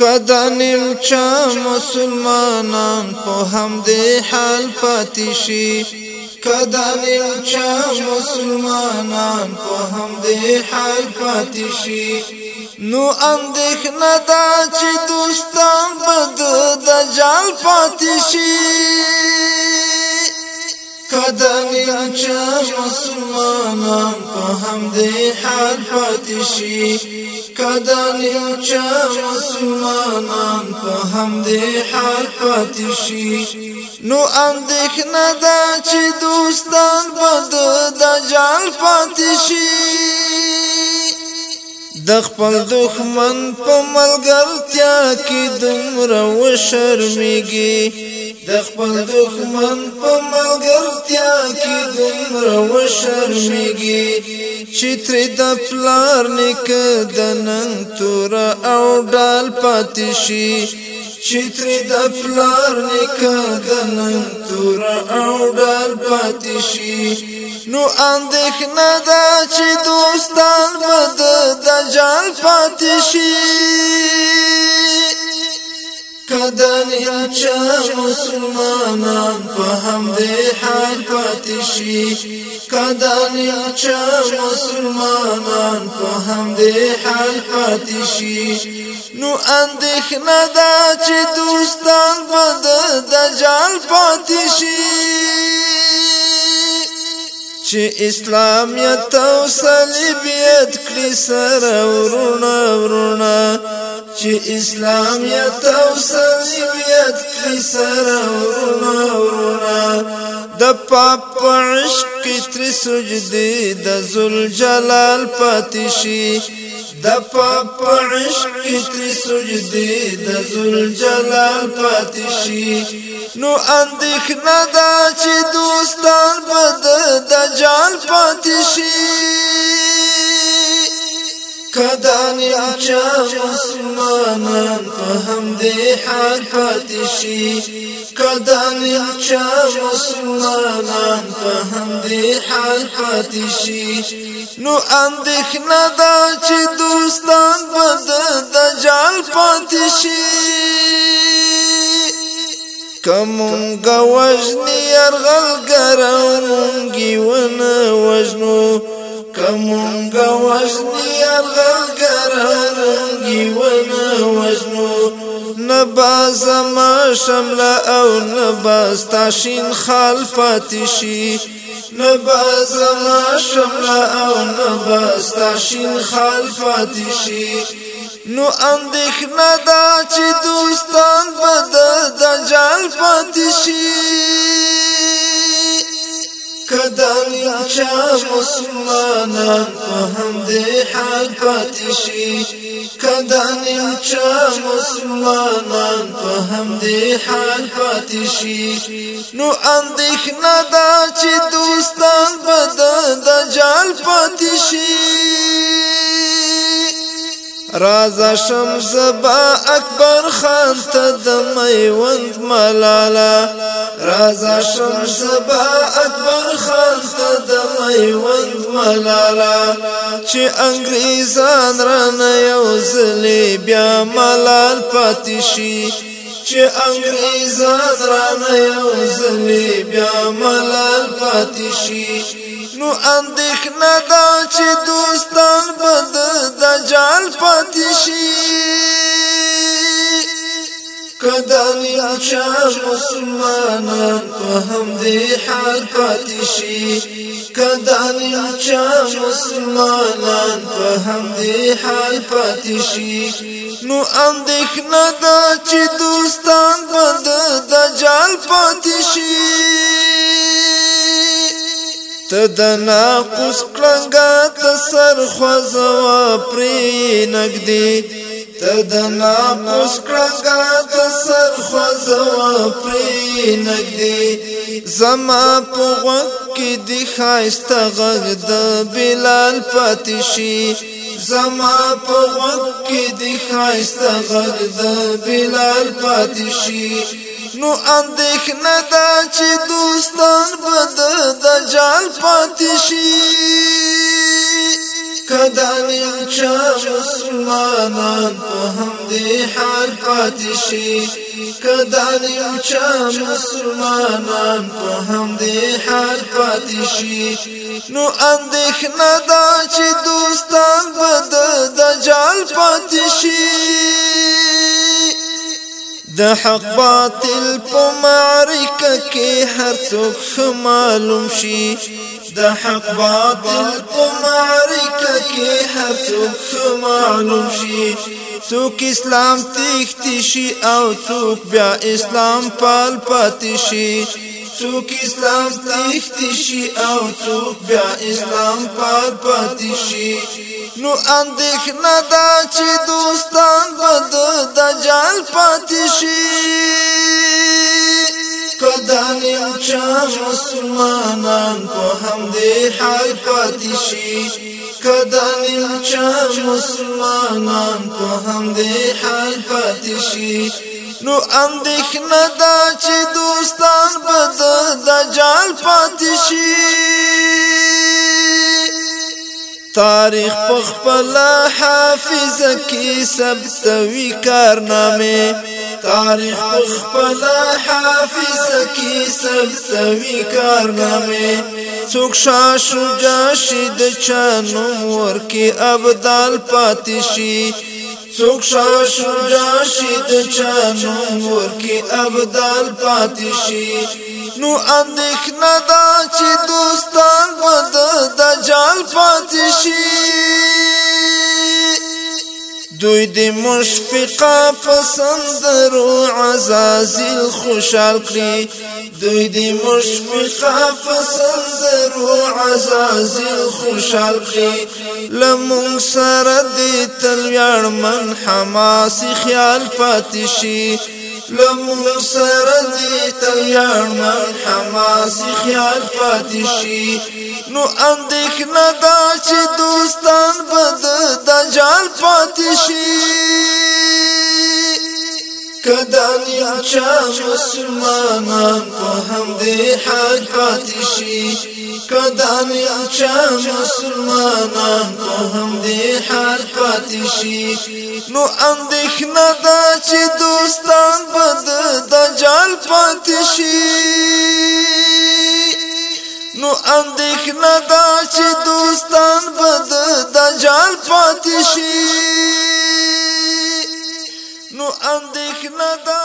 کدا نیم چا مسلمانان په هم دې حال پاتشي کدا نیم چا مسلمانان په هم دې حال پاتشي نو اندېخنه دا چې دوستان بد د جال پاتشي کدا نیم چا مسلمانان په هم دې حال پاتشي کدانیم چا مسلمانان په هم دې حال پاتې شي نو اندېښنه ده چې دوستان په دجال پاتې شي د خپل دښمن په ملګرتیا کې دومره وشرمېږي د خپل دښمن په ملګرتیا کې دومره وشرمېږي چې ترې د پلار نیکه د نن توره او ډال پاتې شي چې ترې د پلار نیکه د نن توره او ډال پاتې شي نو اندېښنه ده چې دوستان به د دجال پاتې شي کدن هلچا مسلمانان په هم دې حال پاتې شي کدن هلچا مسلمانان په هم دې حال پاتې شي نو اندېښنه دا چې دوستان بد دجال پاتې شي چې اسلامیت او صلیبیت کړی سره ورونه ورونه چې اسلامیت او صلیبیت کړی سره ورونه ورونه د پاپ عشق تر سجدي د ذل جلال پاتشي د پاپ عشق تری سجدی د ذل جلال پاتشي نو اندېخنا دا چې دوستان بد د جان پاتشي کدان چا مسلمانان په هم دې حال پاتې شي کدان چا مسلمانان په هم دې حال پاتې شي نو اندېښنه دا چې دوستان بد د جال پاتې شي کوم غوژنی ارغل ګرو مونږی ونه وژنو کمونگا وشنی ارغل کرانگی ونا وشنو نباز ما شمل او نباز تاشین خال پاتیشی نباز ما شمل او نباز تاشین خال پاتیشی نو اندېښنه دا چې دوستان به د دجال پاتې شي کدل چا مسلمانان په هم دې حال پاتې شي کدل چا مسلمانان په هم دې حال پاتې شي نو اندېښنه دا چې دوستان بد د جال پاتې شي رازا شمس با اکبر خان ته د میوند ملالا رازا شمس با اکبر خان ته د میوند ملالا چې انګريزان رانه یو زلي بیا ملال پاتشي چې انګريزان رانه یو زلي بیا ملال پاتشي نو اندېښنه دا چې دوستان بد د جان پاتشي کدان شاه مسلمانان په هم دې حال پاتشي کدان شاه مسلمانان په هم دې حال پاتشي نو اندېښنه دا چې دوستان بد د جال پاتشي ته د ناقص کلنګا ته سر خوځوا پری نګدی ته د ناقص کلنګا ته سر خوځوا پری نګدی زما په وخت کې د خاسته غږ د بلال پاتشي زما په وخت کې د خاسته غږ د بلال پاتشي نو اندېښنه دا چې دوستان به د دجال پاتې شي کدانیم چا مسلمانان په هم دې حال پاتې شي کدانیم چا مسلمانان په هم دې حال پاتې شي نو اندېښنه دا چې دوستان به د دجال پاتې شي د حق باطل په معرکه کې هر څوک معلوم شي د حق باطل په معرکه کې هر څوک معلوم شي څوک اسلام تختی شي او څوک بیا اسلام پال پاتې شي څوک اسلام تخت شي او څوک بیا اسلام پات پات شي نو اندېښنه دا چې دوستان بد د جال پات شي کدان یو چا مسلمانان په هم دې حال پات شي کدان یو چا مسلمانان په هم دې حال پات شي نو اندېښنه دا چې دوستان به د دجال پاتې شي تاریخ په خپل حافظ کې ثبتوي کارنامه تاریخ په خپل حافظ کې ثبتوي کارنامه څوک شاه شجاع شي د چانو ور کې ابدال پاتې شي څوک شاه شجاع شید چانو ورکی ابدال پاتشي نو اندېخ ندا چې دوستان بد دجال پاتشي دوی د مشفقا پسندرو عزازل خوشال کړی دوی د مشفقا پسندرو عزازل خوشال کړی لمون سره د تلویړ من حماس خیال پاتشي لمون سره د تلویړ من حماس خیال پاتشي نو اندیک نه دا چې شي کدان یو چا مسلمانان په هم دې حال پاتې شي کدان یو چا مسلمانان په هم دې حال پاتې شي نو اندېښنه دا چې دوستان بد دجال پاتې شي نو اندېښنه دا چې دوستان بد دجال پاتې شي نه د